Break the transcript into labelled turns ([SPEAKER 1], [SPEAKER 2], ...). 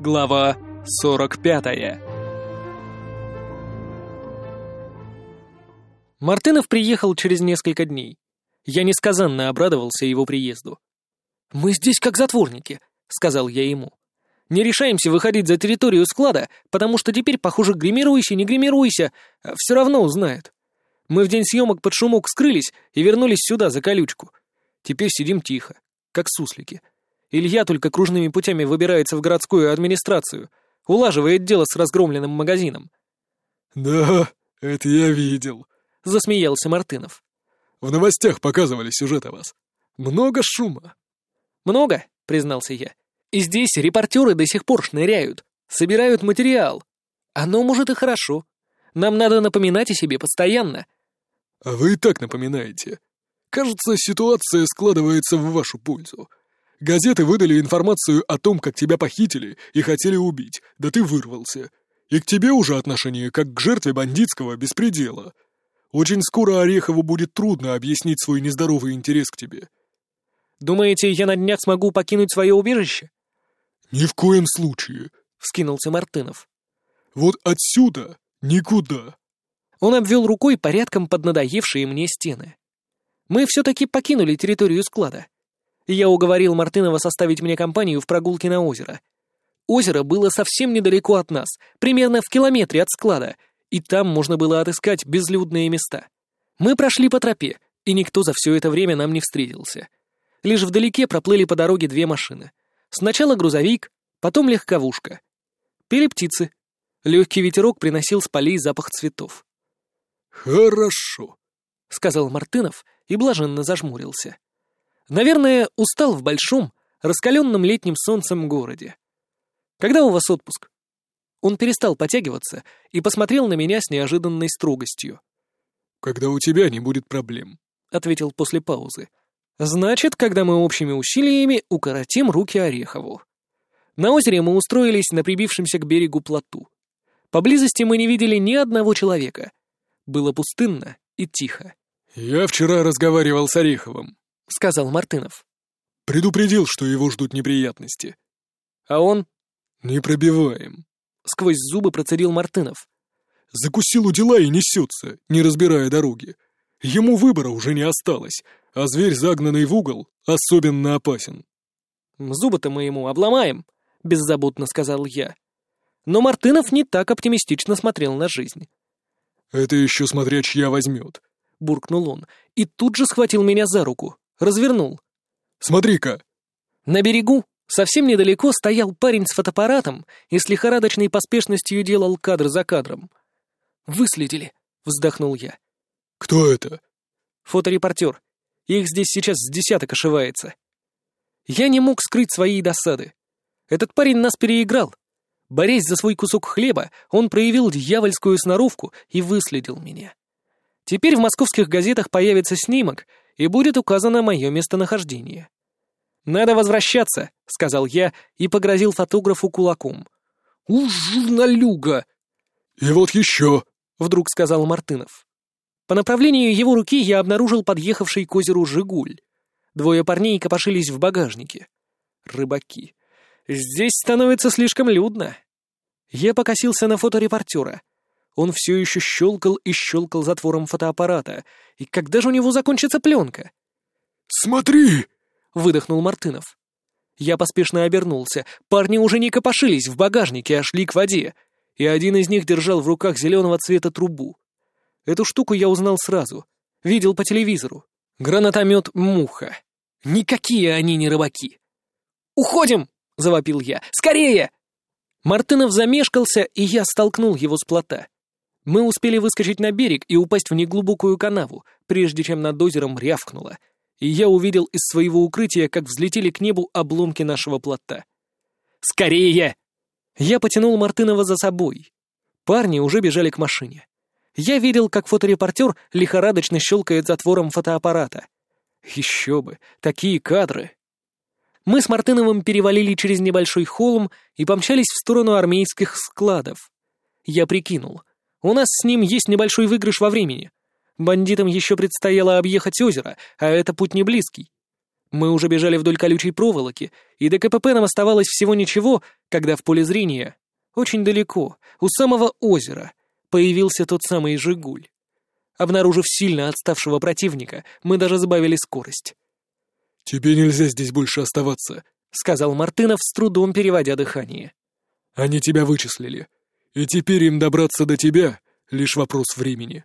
[SPEAKER 1] Глава 45 Мартынов приехал через несколько дней. Я несказанно обрадовался его приезду. «Мы здесь как затворники», — сказал я ему. «Не решаемся выходить за территорию склада, потому что теперь, похоже, гримируйся, не гримируйся, а все равно узнают. Мы в день съемок под шумок скрылись и вернулись сюда, за колючку. Теперь сидим тихо, как суслики. Илья только кружными путями выбирается в городскую администрацию, улаживает дело с разгромленным магазином.
[SPEAKER 2] «Да, это я видел», —
[SPEAKER 1] засмеялся Мартынов.
[SPEAKER 2] «В новостях показывали сюжет о вас. Много шума».
[SPEAKER 1] «Много», — признался я. «И здесь репортеры до сих пор шныряют, собирают материал. Оно, может, и хорошо. Нам надо напоминать о себе постоянно».
[SPEAKER 2] «А вы и так напоминаете. Кажется, ситуация складывается в вашу пользу. Газеты выдали информацию о том, как тебя похитили и хотели убить, да ты вырвался. И к тебе уже отношение как к жертве бандитского беспредела. Очень скоро Орехову будет трудно объяснить свой нездоровый интерес к тебе.
[SPEAKER 1] Думаете, я на днях смогу покинуть свое убежище?
[SPEAKER 2] Ни в коем случае, — вскинулся Мартынов. Вот отсюда никуда.
[SPEAKER 1] Он обвел рукой порядком поднадоевшие мне стены. Мы все-таки покинули территорию склада. Я уговорил Мартынова составить мне компанию в прогулке на озеро. Озеро было совсем недалеко от нас, примерно в километре от склада, и там можно было отыскать безлюдные места. Мы прошли по тропе, и никто за все это время нам не встретился. Лишь вдалеке проплыли по дороге две машины. Сначала грузовик, потом легковушка. Пели птицы. Легкий ветерок приносил с полей запах цветов.
[SPEAKER 2] «Хорошо», —
[SPEAKER 1] сказал Мартынов и блаженно зажмурился. Наверное, устал в большом, раскаленном летним солнцем городе. Когда у вас отпуск? Он перестал потягиваться и посмотрел на меня с неожиданной строгостью.
[SPEAKER 2] «Когда у тебя не будет проблем», —
[SPEAKER 1] ответил после паузы. «Значит, когда мы общими усилиями укоротим руки Орехову». На озере мы устроились на прибившемся к берегу плоту. Поблизости мы не видели ни одного человека. Было пустынно и тихо.
[SPEAKER 2] «Я вчера разговаривал с Ореховым», —
[SPEAKER 1] сказал Мартынов.
[SPEAKER 2] «Предупредил, что его ждут неприятности».
[SPEAKER 1] «А он?»
[SPEAKER 2] «Не пробиваем», —
[SPEAKER 1] сквозь зубы процедил Мартынов.
[SPEAKER 2] «Закусил у дела и несется, не разбирая дороги. Ему выбора уже не осталось, а зверь, загнанный в угол, особенно опасен».
[SPEAKER 1] «Зубы-то мы ему обломаем», — беззаботно сказал я. Но Мартынов не так оптимистично смотрел на жизнь.
[SPEAKER 2] «Это еще смотря чья возьмет», —
[SPEAKER 1] буркнул он, и тут же схватил меня за руку. Развернул.
[SPEAKER 2] «Смотри-ка!»
[SPEAKER 1] На берегу, совсем недалеко, стоял парень с фотоаппаратом и с лихорадочной поспешностью делал кадр за кадром. «Выследили», — вздохнул я.
[SPEAKER 2] «Кто это?»
[SPEAKER 1] «Фоторепортер. Их здесь сейчас с десяток ошивается». Я не мог скрыть своей досады. Этот парень нас переиграл. Борясь за свой кусок хлеба, он проявил дьявольскую сноровку и выследил меня. Теперь в московских газетах появится снимок, и будет указано мое местонахождение. «Надо возвращаться», — сказал я и погрозил фотографу кулаком. «У, журналюга!»
[SPEAKER 2] «И вот еще», —
[SPEAKER 1] вдруг сказал Мартынов. По направлению его руки я обнаружил подъехавший к озеру «Жигуль». Двое парней копошились в багажнике. Рыбаки. Здесь становится слишком людно. Я покосился на фоторепортера. Он все еще щелкал и щелкал затвором фотоаппарата. И когда же у него закончится пленка?
[SPEAKER 2] «Смотри!»
[SPEAKER 1] — выдохнул Мартынов. Я поспешно обернулся. Парни уже не копошились в багажнике, а шли к воде. И один из них держал в руках зеленого цвета трубу. Эту штуку я узнал сразу. Видел по телевизору. Гранатомет «Муха». Никакие они не рыбаки. «Уходим!» — завопил я. «Скорее!» Мартынов замешкался, и я столкнул его с плота. Мы успели выскочить на берег и упасть в неглубокую канаву, прежде чем над озером рявкнуло, и я увидел из своего укрытия, как взлетели к небу обломки нашего плота. «Скорее!» Я потянул Мартынова за собой. Парни уже бежали к машине. Я видел, как фоторепортер лихорадочно щелкает затвором фотоаппарата. Еще бы, такие кадры! Мы с Мартыновым перевалили через небольшой холм и помчались в сторону армейских складов. Я прикинул, у нас с ним есть небольшой выигрыш во времени. Бандитам еще предстояло объехать озеро, а это путь не близкий. Мы уже бежали вдоль колючей проволоки, и до КПП нам оставалось всего ничего, когда в поле зрения, очень далеко, у самого озера, появился тот самый «Жигуль». Обнаружив сильно отставшего противника, мы даже сбавили скорость.
[SPEAKER 2] «Тебе нельзя здесь больше оставаться», —
[SPEAKER 1] сказал Мартынов, с трудом переводя дыхание.
[SPEAKER 2] «Они тебя вычислили, и теперь им добраться до тебя — лишь вопрос времени».